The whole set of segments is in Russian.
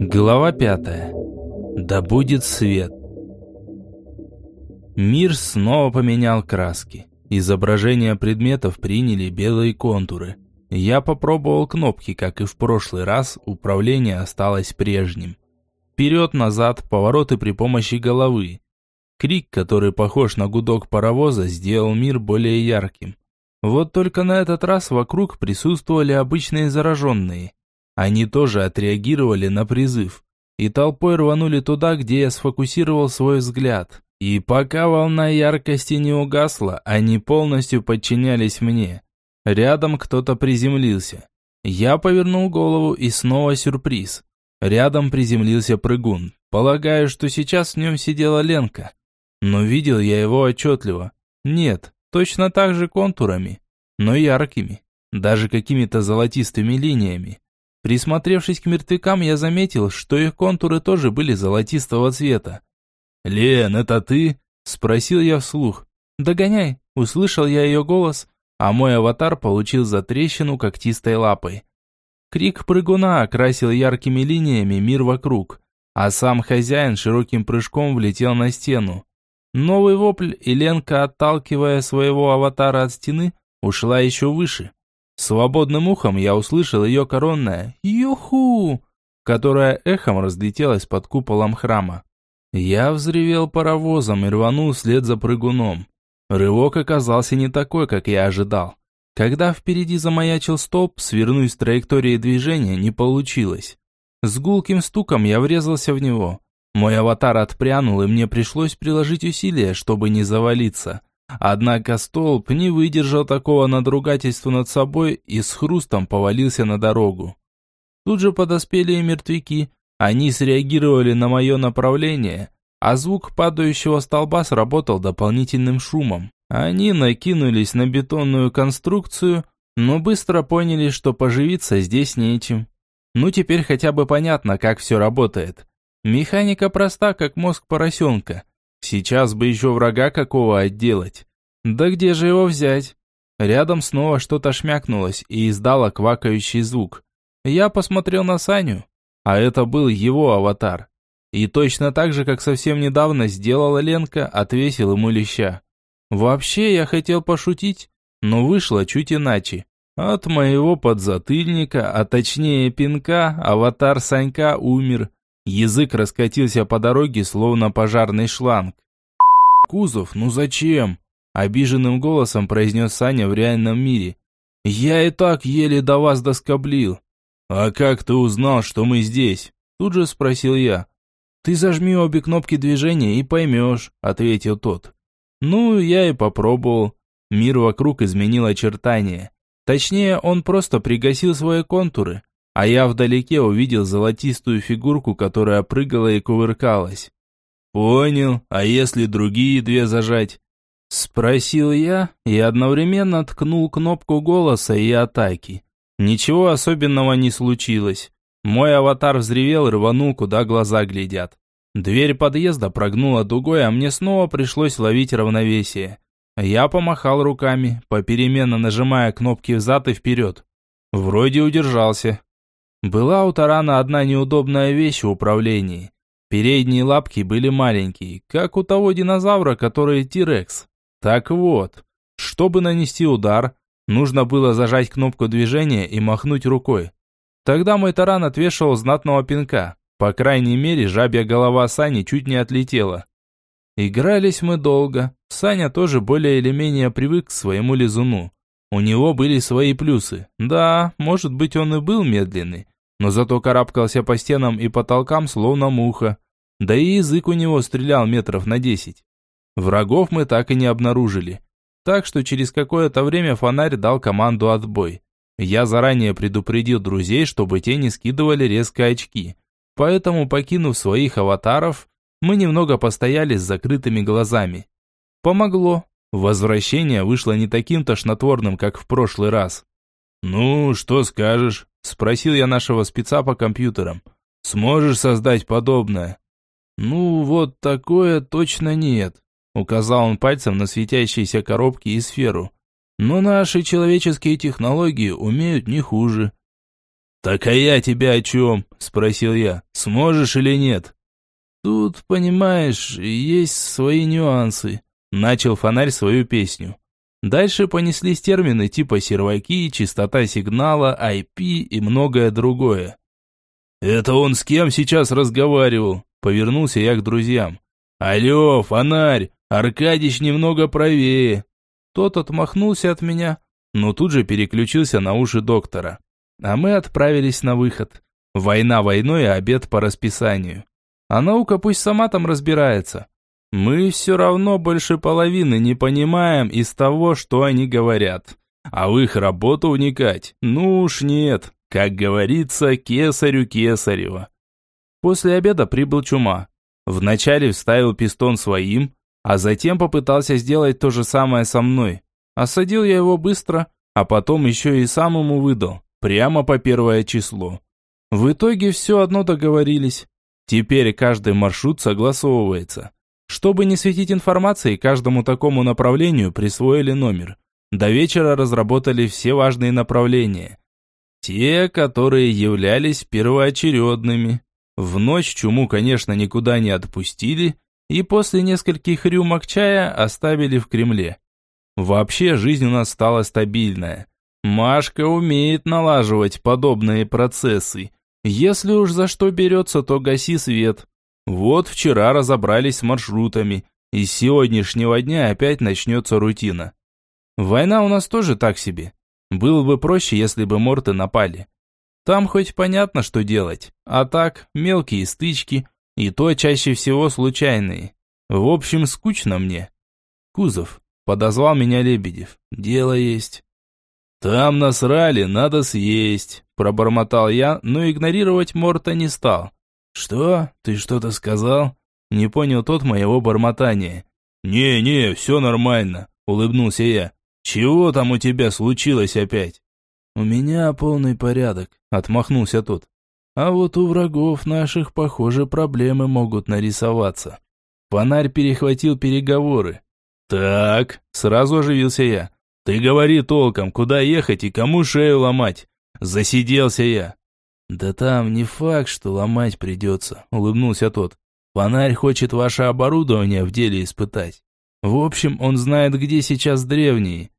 Глава пятая. Да будет свет. Мир снова поменял краски. Изображения предметов приняли белые контуры. Я попробовал кнопки, как и в прошлый раз, управление осталось прежним. Вперед-назад, повороты при помощи головы. Крик, который похож на гудок паровоза, сделал мир более ярким. Вот только на этот раз вокруг присутствовали обычные зараженные. Они тоже отреагировали на призыв. И толпой рванули туда, где я сфокусировал свой взгляд. И пока волна яркости не угасла, они полностью подчинялись мне. Рядом кто-то приземлился. Я повернул голову и снова сюрприз. Рядом приземлился прыгун. Полагаю, что сейчас в нем сидела Ленка. Но видел я его отчетливо. Нет, точно так же контурами, но яркими, даже какими-то золотистыми линиями. Присмотревшись к мертвякам, я заметил, что их контуры тоже были золотистого цвета. «Лен, это ты?» – спросил я вслух. «Догоняй!» – услышал я ее голос, а мой аватар получил затрещину когтистой лапой. Крик прыгуна окрасил яркими линиями мир вокруг, а сам хозяин широким прыжком влетел на стену. Новый вопль, и Ленка, отталкивая своего аватара от стены, ушла еще выше. Свободным ухом я услышал ее коронное «Юху!», которое эхом разлетелось под куполом храма. Я взревел паровозом и рванул вслед за прыгуном. Рывок оказался не такой, как я ожидал. Когда впереди замаячил столб, свернуть с траектории движения не получилось. С гулким стуком я врезался в него. Мой аватар отпрянул, и мне пришлось приложить усилия, чтобы не завалиться. Однако столб не выдержал такого надругательства над собой и с хрустом повалился на дорогу. Тут же подоспели и мертвяки. Они среагировали на мое направление, а звук падающего столба сработал дополнительным шумом. Они накинулись на бетонную конструкцию, но быстро поняли, что поживиться здесь нечем. Ну теперь хотя бы понятно, как все работает. Механика проста, как мозг поросенка. Сейчас бы еще врага какого отделать. Да где же его взять? Рядом снова что-то шмякнулось и издало квакающий звук. Я посмотрел на Саню, а это был его аватар. И точно так же, как совсем недавно сделала Ленка, отвесил ему леща. Вообще я хотел пошутить, но вышло чуть иначе. От моего подзатыльника, а точнее пинка, аватар Санька умер. Язык раскатился по дороге, словно пожарный шланг. «Кузов, ну зачем?» Обиженным голосом произнес Саня в реальном мире. «Я и так еле до вас доскоблил». «А как ты узнал, что мы здесь?» Тут же спросил я. «Ты зажми обе кнопки движения и поймешь», ответил тот. Ну, я и попробовал. Мир вокруг изменил очертания. Точнее, он просто пригасил свои контуры а я вдалеке увидел золотистую фигурку, которая прыгала и кувыркалась. «Понял, а если другие две зажать?» Спросил я и одновременно ткнул кнопку голоса и атаки. Ничего особенного не случилось. Мой аватар взревел и рванул, куда глаза глядят. Дверь подъезда прогнула дугой, а мне снова пришлось ловить равновесие. Я помахал руками, попеременно нажимая кнопки взад и вперед. Вроде удержался. Была у тарана одна неудобная вещь в управлении. Передние лапки были маленькие, как у того динозавра, который Тирекс. Так вот, чтобы нанести удар, нужно было зажать кнопку движения и махнуть рукой. Тогда мой таран отвешивал знатного пинка. По крайней мере, жабья голова Сани чуть не отлетела. Игрались мы долго. Саня тоже более или менее привык к своему лизуну. У него были свои плюсы. Да, может быть он и был медленный, но зато карабкался по стенам и потолкам словно муха. Да и язык у него стрелял метров на десять. Врагов мы так и не обнаружили. Так что через какое-то время фонарь дал команду отбой. Я заранее предупредил друзей, чтобы те не скидывали резко очки. Поэтому, покинув своих аватаров, мы немного постояли с закрытыми глазами. Помогло. Возвращение вышло не таким тошнотворным, как в прошлый раз. «Ну, что скажешь?» – спросил я нашего спеца по компьютерам. «Сможешь создать подобное?» «Ну, вот такое точно нет», – указал он пальцем на светящиеся коробки и сферу. «Но наши человеческие технологии умеют не хуже». «Так а я тебя о чем?» – спросил я. «Сможешь или нет?» «Тут, понимаешь, есть свои нюансы», – начал фонарь свою песню. Дальше понеслись термины типа серваки, частота сигнала, IP и многое другое. «Это он с кем сейчас разговаривал?» – повернулся я к друзьям. «Алло, фонарь, Аркадич немного правее». Тот отмахнулся от меня, но тут же переключился на уши доктора. А мы отправились на выход. Война войной, а обед по расписанию. А наука пусть сама там разбирается. Мы все равно больше половины не понимаем из того, что они говорят. А в их работу вникать, ну уж нет. Как говорится, кесарю кесарева. После обеда прибыл Чума. Вначале вставил пистон своим, а затем попытался сделать то же самое со мной. Осадил я его быстро, а потом еще и сам ему выдал, прямо по первое число. В итоге все одно договорились. Теперь каждый маршрут согласовывается. Чтобы не светить информацией, каждому такому направлению присвоили номер. До вечера разработали все важные направления. Те, которые являлись первоочередными. В ночь чуму, конечно, никуда не отпустили, и после нескольких рюмок чая оставили в Кремле. Вообще жизнь у нас стала стабильная. Машка умеет налаживать подобные процессы. Если уж за что берется, то гаси свет. Вот вчера разобрались с маршрутами, и с сегодняшнего дня опять начнется рутина. Война у нас тоже так себе. Было бы проще, если бы морты напали. Там хоть понятно, что делать, а так мелкие стычки, и то чаще всего случайные. В общем, скучно мне. Кузов, подозвал меня Лебедев. Дело есть. Там насрали, надо съесть, пробормотал я, но игнорировать Морта не стал. «Что? Ты что-то сказал?» Не понял тот моего бормотания. «Не-не, все нормально», — улыбнулся я. «Чего там у тебя случилось опять?» «У меня полный порядок», — отмахнулся тот. «А вот у врагов наших, похоже, проблемы могут нарисоваться». Фонарь перехватил переговоры. «Так», — сразу оживился я. «Ты говори толком, куда ехать и кому шею ломать?» Засиделся я. «Да там не факт, что ломать придется», — улыбнулся тот. «Фонарь хочет ваше оборудование в деле испытать. В общем, он знает, где сейчас древние».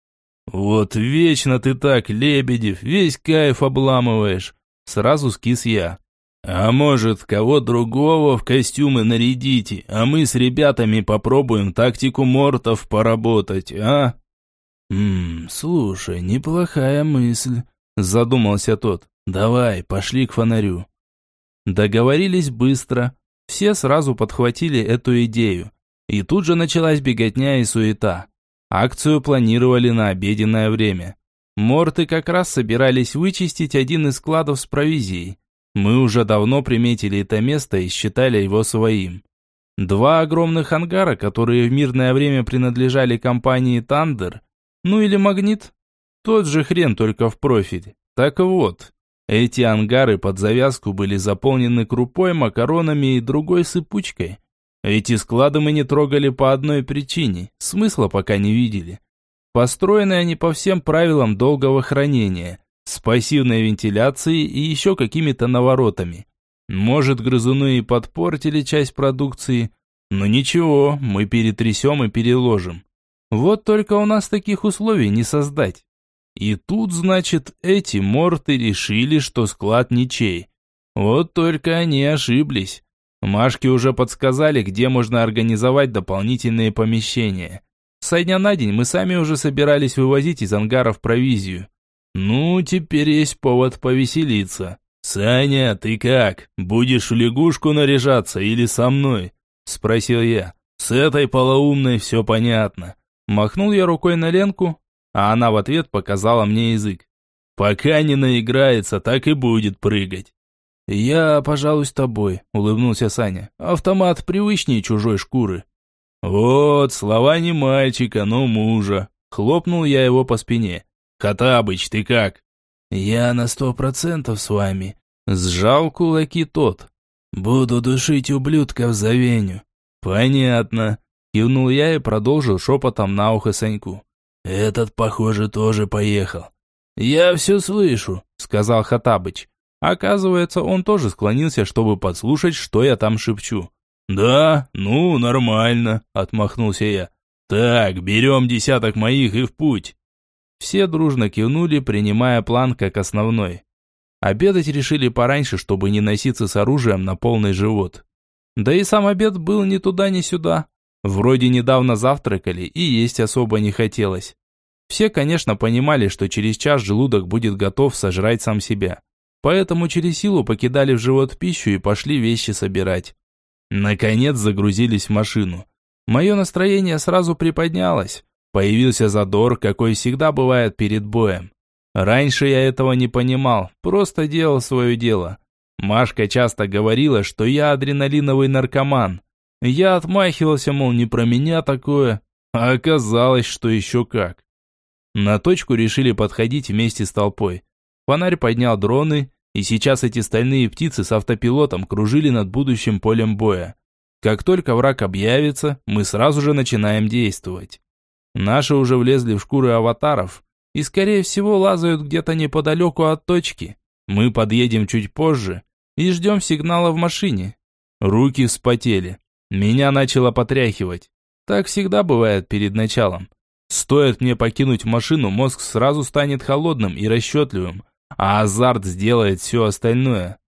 «Вот вечно ты так, Лебедев, весь кайф обламываешь!» Сразу скис я. «А может, кого другого в костюмы нарядите, а мы с ребятами попробуем тактику мортов поработать, а?» «Ммм, слушай, неплохая мысль», — задумался тот. «Давай, пошли к фонарю». Договорились быстро. Все сразу подхватили эту идею. И тут же началась беготня и суета. Акцию планировали на обеденное время. Морты как раз собирались вычистить один из складов с провизией. Мы уже давно приметили это место и считали его своим. Два огромных ангара, которые в мирное время принадлежали компании «Тандер», ну или «Магнит», тот же хрен только в профиль. Так вот, эти ангары под завязку были заполнены крупой, макаронами и другой сыпучкой. Эти склады мы не трогали по одной причине, смысла пока не видели. Построены они по всем правилам долгого хранения, с пассивной вентиляцией и еще какими-то наворотами. Может, грызуны и подпортили часть продукции, но ничего, мы перетрясем и переложим. Вот только у нас таких условий не создать. И тут, значит, эти морты решили, что склад ничей. Вот только они ошиблись. Машки уже подсказали, где можно организовать дополнительные помещения. Со дня на день мы сами уже собирались вывозить из ангаров провизию. Ну, теперь есть повод повеселиться. «Саня, ты как? Будешь в лягушку наряжаться или со мной?» Спросил я. «С этой полоумной все понятно». Махнул я рукой на Ленку, а она в ответ показала мне язык. «Пока не наиграется, так и будет прыгать». «Я, пожалуй, с тобой», — улыбнулся Саня. «Автомат привычнее чужой шкуры». «Вот, слова не мальчика, но мужа». Хлопнул я его по спине. «Хатабыч, ты как?» «Я на сто процентов с вами», — сжал кулаки тот. «Буду душить ублюдков за Веню». «Понятно», — кивнул я и продолжил шепотом на ухо Саньку. Этот, похоже, тоже поехал. Я все слышу, сказал Хатабыч. Оказывается, он тоже склонился, чтобы подслушать, что я там шепчу. «Да, ну, нормально», – отмахнулся я. «Так, берем десяток моих и в путь». Все дружно кивнули, принимая план как основной. Обедать решили пораньше, чтобы не носиться с оружием на полный живот. Да и сам обед был ни туда, ни сюда. Вроде недавно завтракали, и есть особо не хотелось. Все, конечно, понимали, что через час желудок будет готов сожрать сам себя. Поэтому через силу покидали в живот пищу и пошли вещи собирать. Наконец загрузились в машину. Мое настроение сразу приподнялось. Появился задор, какой всегда бывает перед боем. Раньше я этого не понимал, просто делал свое дело. Машка часто говорила, что я адреналиновый наркоман. Я отмахивался, мол, не про меня такое. А оказалось, что еще как. На точку решили подходить вместе с толпой. Фонарь поднял дроны, и сейчас эти стальные птицы с автопилотом кружили над будущим полем боя. Как только враг объявится, мы сразу же начинаем действовать. Наши уже влезли в шкуры аватаров, и, скорее всего, лазают где-то неподалеку от точки. Мы подъедем чуть позже и ждем сигнала в машине. Руки вспотели. Меня начало потряхивать. Так всегда бывает перед началом. Стоит мне покинуть машину, мозг сразу станет холодным и расчетливым, а азарт сделает все остальное.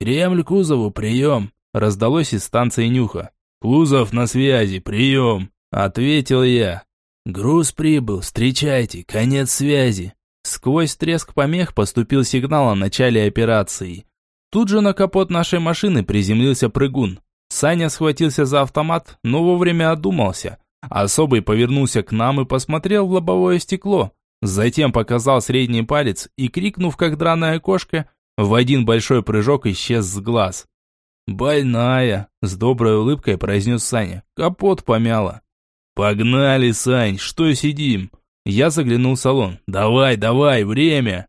«Кремль кузову, прием!» раздалось из станции Нюха. «Кузов на связи, прием!» ответил я. «Груз прибыл, встречайте, конец связи». Сквозь треск помех поступил сигнал о начале операции. Тут же на капот нашей машины приземлился прыгун. Саня схватился за автомат, но вовремя одумался. Особый повернулся к нам и посмотрел в лобовое стекло. Затем показал средний палец и, крикнув как драная кошка, в один большой прыжок исчез с глаз. «Больная!» – с доброй улыбкой произнес Саня. «Капот помяло». «Погнали, Сань, что сидим?» Я заглянул в салон. «Давай, давай, время!»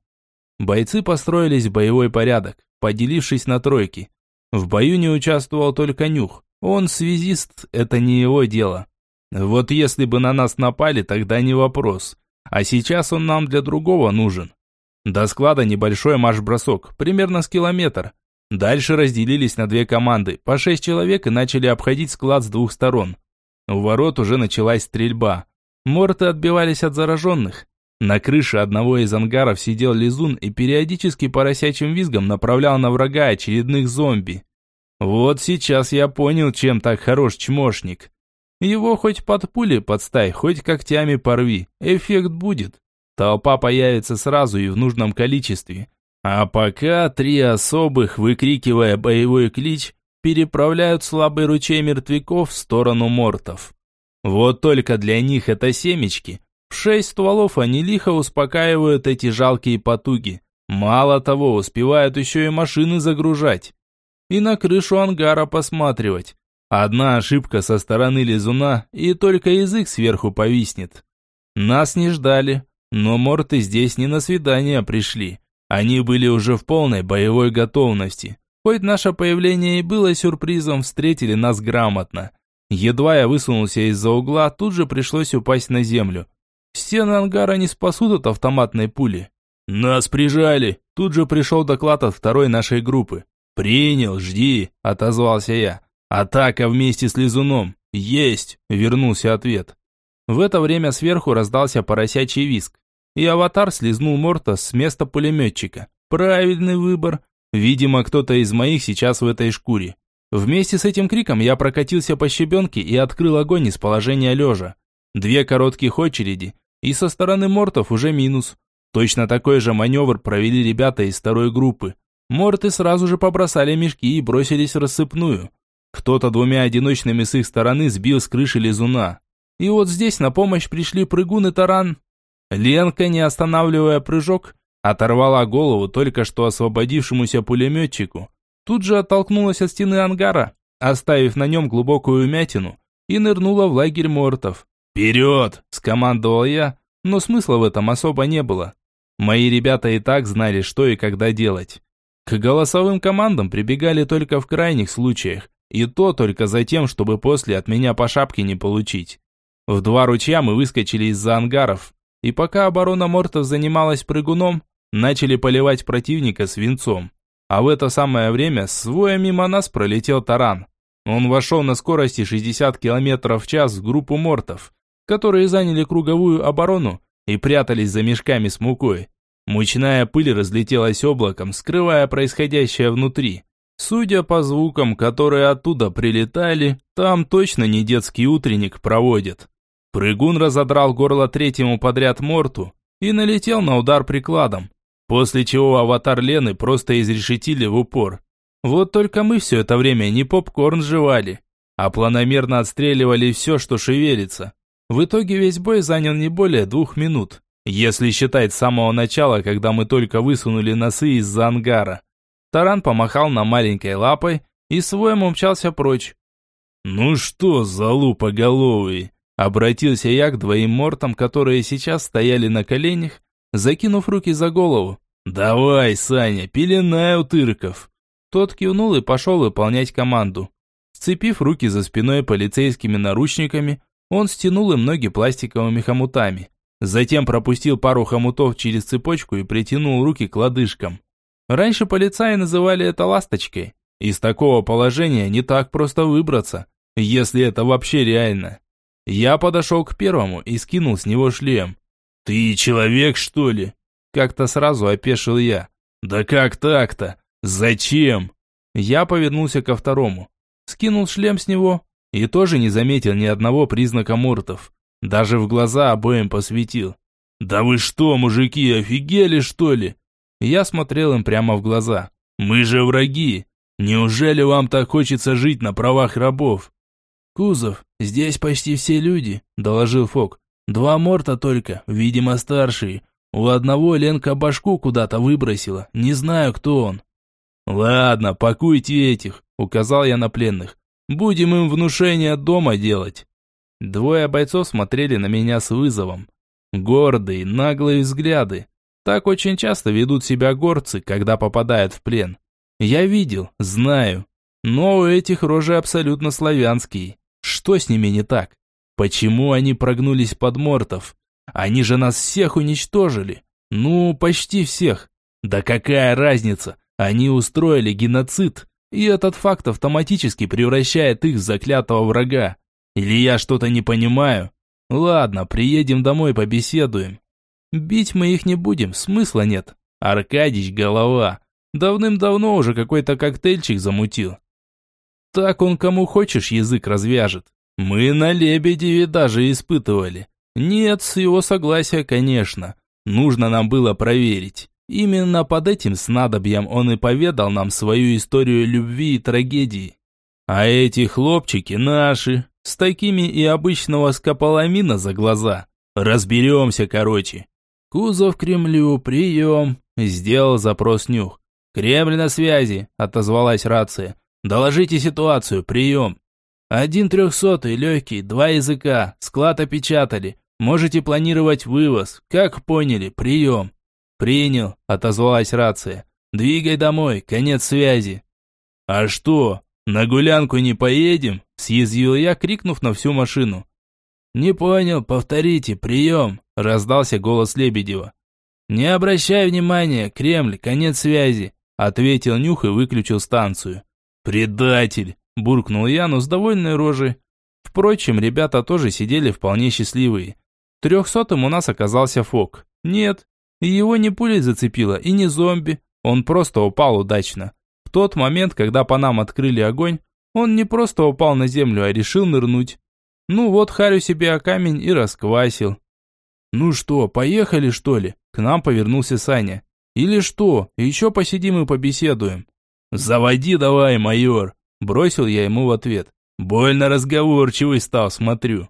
Бойцы построились в боевой порядок, поделившись на тройки. В бою не участвовал только Нюх. Он связист, это не его дело. Вот если бы на нас напали, тогда не вопрос. А сейчас он нам для другого нужен. До склада небольшой марш-бросок, примерно с километр. Дальше разделились на две команды, по шесть человек и начали обходить склад с двух сторон. У ворот уже началась стрельба. Морты отбивались от зараженных. На крыше одного из ангаров сидел лизун и периодически поросячим визгом направлял на врага очередных зомби. Вот сейчас я понял, чем так хорош чмошник. Его хоть под пули подставь, хоть когтями порви, эффект будет. Толпа появится сразу и в нужном количестве. А пока три особых, выкрикивая боевой клич, переправляют слабый ручей мертвяков в сторону мортов. Вот только для них это семечки. В шесть стволов они лихо успокаивают эти жалкие потуги. Мало того, успевают еще и машины загружать. И на крышу ангара посматривать. Одна ошибка со стороны лизуна, и только язык сверху повиснет. Нас не ждали, но морты здесь не на свидание пришли. Они были уже в полной боевой готовности. Хоть наше появление и было сюрпризом, встретили нас грамотно. Едва я высунулся из-за угла, тут же пришлось упасть на землю. Стены ангара не спасут от автоматной пули. «Нас прижали!» Тут же пришел доклад от второй нашей группы. «Принял, жди!» – отозвался я. «Атака вместе с лизуном!» «Есть!» – вернулся ответ. В это время сверху раздался поросячий виск, и аватар слезнул Морта с места пулеметчика. Правильный выбор. Видимо, кто-то из моих сейчас в этой шкуре. Вместе с этим криком я прокатился по щебенке и открыл огонь из положения лежа. Две коротких очереди, и со стороны мортов уже минус. Точно такой же маневр провели ребята из второй группы. Морты сразу же побросали мешки и бросились в рассыпную. Кто-то двумя одиночными с их стороны сбил с крыши лизуна. И вот здесь на помощь пришли прыгун и таран. Ленка, не останавливая прыжок, Оторвала голову только что освободившемуся пулеметчику. Тут же оттолкнулась от стены ангара, оставив на нем глубокую вмятину, и нырнула в лагерь мортов. «Вперед!» – скомандовал я, но смысла в этом особо не было. Мои ребята и так знали, что и когда делать. К голосовым командам прибегали только в крайних случаях, и то только за тем, чтобы после от меня по шапке не получить. В два ручья мы выскочили из-за ангаров, и пока оборона мортов занималась прыгуном, начали поливать противника свинцом. А в это самое время с воя мимо нас пролетел таран. Он вошел на скорости 60 км в час в группу мортов, которые заняли круговую оборону и прятались за мешками с мукой. Мучная пыль разлетелась облаком, скрывая происходящее внутри. Судя по звукам, которые оттуда прилетали, там точно не детский утренник проводят. Прыгун разодрал горло третьему подряд морту и налетел на удар прикладом, после чего аватар Лены просто изрешетили в упор. Вот только мы все это время не попкорн жевали, а планомерно отстреливали все, что шевелится. В итоге весь бой занял не более двух минут, если считать с самого начала, когда мы только высунули носы из-за ангара. Таран помахал на маленькой лапой и своем умчался прочь. «Ну что, залупоголовый?» Обратился я к двоим мортам, которые сейчас стояли на коленях, закинув руки за голову. «Давай, Саня, пеленай утырков!» Тот кивнул и пошел выполнять команду. Сцепив руки за спиной полицейскими наручниками, он стянул им ноги пластиковыми хомутами. Затем пропустил пару хомутов через цепочку и притянул руки к лодыжкам. Раньше полицаи называли это ласточкой. Из такого положения не так просто выбраться, если это вообще реально. Я подошел к первому и скинул с него шлем. «Ты человек, что ли?» Как-то сразу опешил я. «Да как так-то? «Зачем?» Я повернулся ко второму. Скинул шлем с него и тоже не заметил ни одного признака мортов. Даже в глаза обоим посветил. «Да вы что, мужики, офигели, что ли?» Я смотрел им прямо в глаза. «Мы же враги! Неужели вам так хочется жить на правах рабов?» «Кузов, здесь почти все люди», – доложил Фок. «Два морта только, видимо, старшие. У одного Ленка башку куда-то выбросила, не знаю, кто он». «Ладно, пакуйте этих», – указал я на пленных. «Будем им внушение дома делать». Двое бойцов смотрели на меня с вызовом. Гордые, наглые взгляды. Так очень часто ведут себя горцы, когда попадают в плен. Я видел, знаю. Но у этих рожи абсолютно славянские. Что с ними не так? Почему они прогнулись под мортов? Они же нас всех уничтожили. Ну, почти всех. Да какая разница? Они устроили геноцид, и этот факт автоматически превращает их в заклятого врага. Или я что-то не понимаю? Ладно, приедем домой, побеседуем. Бить мы их не будем, смысла нет. Аркадич голова. Давным-давно уже какой-то коктейльчик замутил. Так он кому хочешь язык развяжет. Мы на Лебедеве даже испытывали. Нет, с его согласия, конечно. Нужно нам было проверить. Именно под этим снадобьем он и поведал нам свою историю любви и трагедии. А эти хлопчики наши, с такими и обычного скополамина за глаза. Разберемся, короче. Кузов Кремлю, прием. Сделал запрос Нюх. Кремль на связи, отозвалась рация. Доложите ситуацию, прием. Один трехсотый, легкий, два языка, склад опечатали. Можете планировать вывоз. Как поняли, прием. «Принял», — отозвалась рация. «Двигай домой, конец связи». «А что, на гулянку не поедем?» – съязвил я, крикнув на всю машину. «Не понял, повторите, прием», – раздался голос Лебедева. «Не обращай внимания, Кремль, конец связи», – ответил Нюх и выключил станцию. «Предатель!» – буркнул я, но с довольной рожей. Впрочем, ребята тоже сидели вполне счастливые. Трехсотым у нас оказался Фок. Нет, его не пулей зацепило, и не зомби. Он просто упал удачно. В тот момент, когда по нам открыли огонь, он не просто упал на землю, а решил нырнуть. Ну вот, Харю себе о камень и расквасил. «Ну что, поехали, что ли?» К нам повернулся Саня. «Или что, еще посидим и побеседуем?» «Заводи давай, майор!» Бросил я ему в ответ. «Больно разговорчивый стал, смотрю».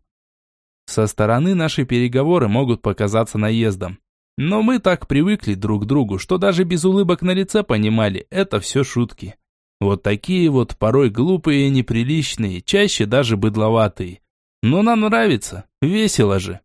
Со стороны наши переговоры могут показаться наездом. Но мы так привыкли друг к другу, что даже без улыбок на лице понимали, это все шутки. Вот такие вот порой глупые и неприличные, чаще даже быдловатые. Но нам нравится, весело же.